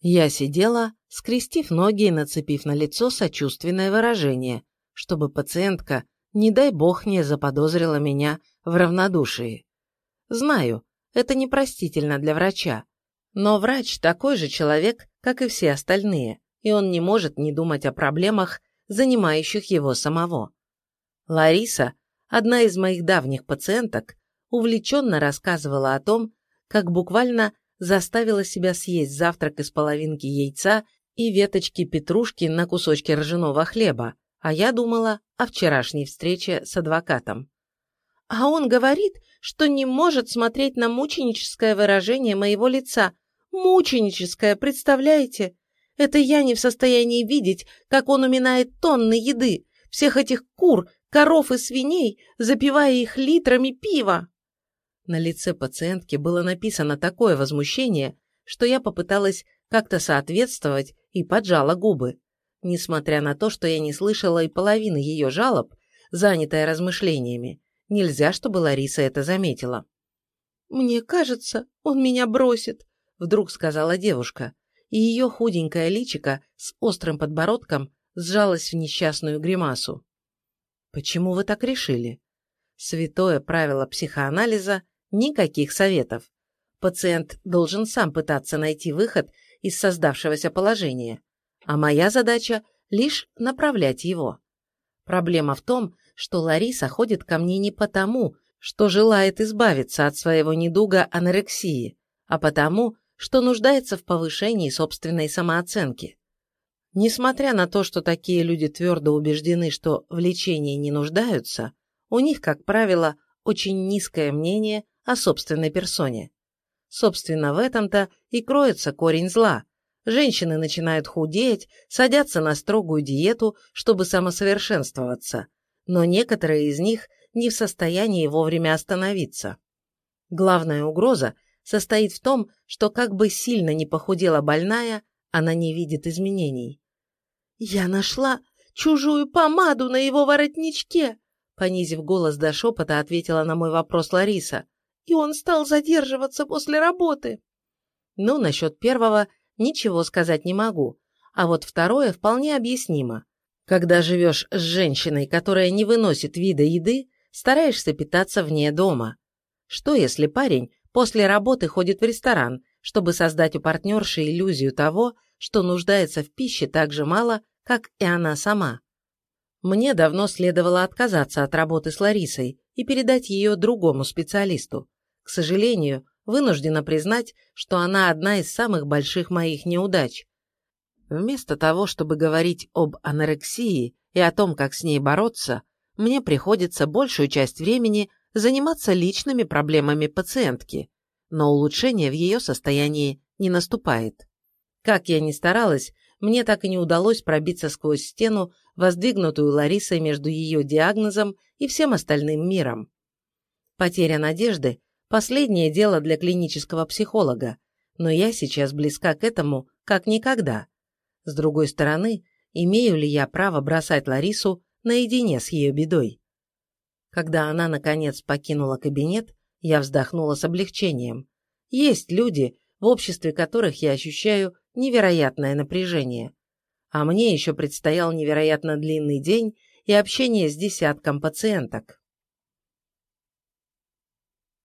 Я сидела, скрестив ноги и нацепив на лицо сочувственное выражение, чтобы пациентка, не дай бог, не заподозрила меня в равнодушии. Знаю, это непростительно для врача, но врач такой же человек, как и все остальные, и он не может не думать о проблемах, занимающих его самого. Лариса, одна из моих давних пациенток, увлеченно рассказывала о том, как буквально заставила себя съесть завтрак из половинки яйца и веточки петрушки на кусочке ржаного хлеба, а я думала о вчерашней встрече с адвокатом. А он говорит, что не может смотреть на мученическое выражение моего лица. Мученическое, представляете? Это я не в состоянии видеть, как он уминает тонны еды, всех этих кур, коров и свиней, запивая их литрами пива. На лице пациентки было написано такое возмущение, что я попыталась как-то соответствовать и поджала губы. Несмотря на то, что я не слышала и половины ее жалоб, занятая размышлениями, нельзя, чтобы Лариса это заметила. «Мне кажется, он меня бросит», — вдруг сказала девушка, и ее худенькое личико с острым подбородком сжалось в несчастную гримасу. «Почему вы так решили?» Святое правило психоанализа Никаких советов. Пациент должен сам пытаться найти выход из создавшегося положения, а моя задача – лишь направлять его. Проблема в том, что Лариса ходит ко мне не потому, что желает избавиться от своего недуга анорексии, а потому, что нуждается в повышении собственной самооценки. Несмотря на то, что такие люди твердо убеждены, что в лечении не нуждаются, у них, как правило, очень низкое мнение о собственной персоне. Собственно, в этом-то и кроется корень зла. Женщины начинают худеть, садятся на строгую диету, чтобы самосовершенствоваться, но некоторые из них не в состоянии вовремя остановиться. Главная угроза состоит в том, что как бы сильно не похудела больная, она не видит изменений. «Я нашла чужую помаду на его воротничке!» Понизив голос до шепота, ответила на мой вопрос Лариса и он стал задерживаться после работы. Ну, насчет первого ничего сказать не могу, а вот второе вполне объяснимо. Когда живешь с женщиной, которая не выносит вида еды, стараешься питаться вне дома. Что если парень после работы ходит в ресторан, чтобы создать у партнерши иллюзию того, что нуждается в пище так же мало, как и она сама? Мне давно следовало отказаться от работы с Ларисой и передать ее другому специалисту, к сожалению, вынуждена признать, что она одна из самых больших моих неудач. Вместо того, чтобы говорить об анорексии и о том, как с ней бороться, мне приходится большую часть времени заниматься личными проблемами пациентки, но улучшение в ее состоянии не наступает. Как я ни старалась, мне так и не удалось пробиться сквозь стену, воздвигнутую Ларисой между ее диагнозом и всем остальным миром. Потеря надежды Последнее дело для клинического психолога, но я сейчас близка к этому, как никогда. С другой стороны, имею ли я право бросать Ларису наедине с ее бедой? Когда она, наконец, покинула кабинет, я вздохнула с облегчением. Есть люди, в обществе которых я ощущаю невероятное напряжение. А мне еще предстоял невероятно длинный день и общение с десятком пациенток.